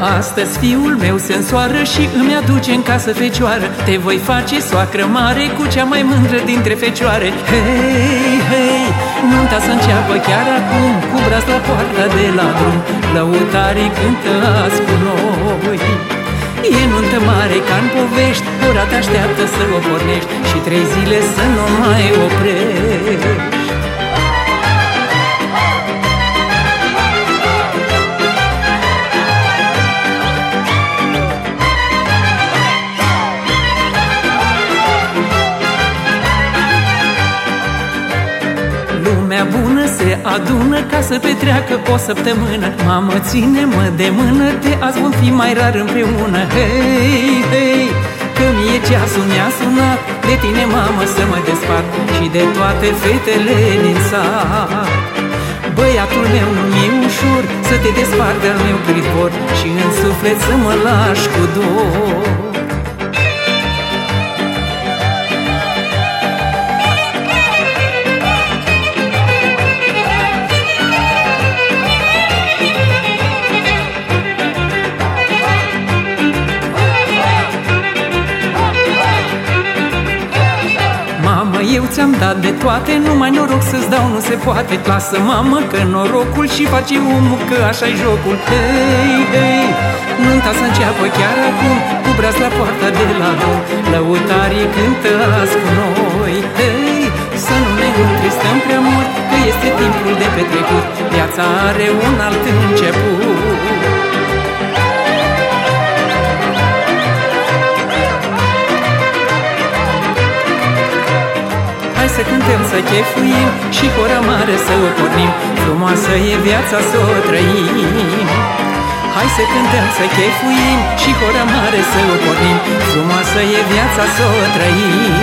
Astăzi fiul meu se însoară și îmi aduce în casă fecioară. Te voi face soacră mare cu cea mai mândră dintre fecioare. Hei, hei, nunta să înceapă chiar acum Cu braț la poarta de la drum. Lăutarii cântă azi cu noi. E nuntă mare ca în povești Ora te așteaptă să o pornești Și trei zile să nu mai oprești Lumea bună se adună ca să petreacă o săptămână. Mamă, ține-mă de mână, de azi vom fi mai rar împreună. Hei, hei, că mie ceasul mi-a sunat. De tine, mamă, să mă despart Și de toate fetele din sat. Băiatul meu nu-mi e ușor Să te despart de-al meu privor Și în suflet să mă lași cu dor eu ți-am dat de toate Numai noroc să-ți dau nu se poate. Lasă, mamă, că norocul și face omul Că așa-i jocul. Hei, hei, nunta să înceapă chiar acum Cu braț la poarta de la dom Lăutarii cântă azi cu noi. Hei, să nu ne întristăm prea mult Că este timpul de petrecut. Viața are un alt să cântăm, să chefuim Și hora mare să o pornim. Frumoasă e viața să o trăim. Hai să cântăm, să chefuim Și hora mare să o pornim. Frumoasă e viața să o trăim